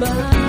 Bye.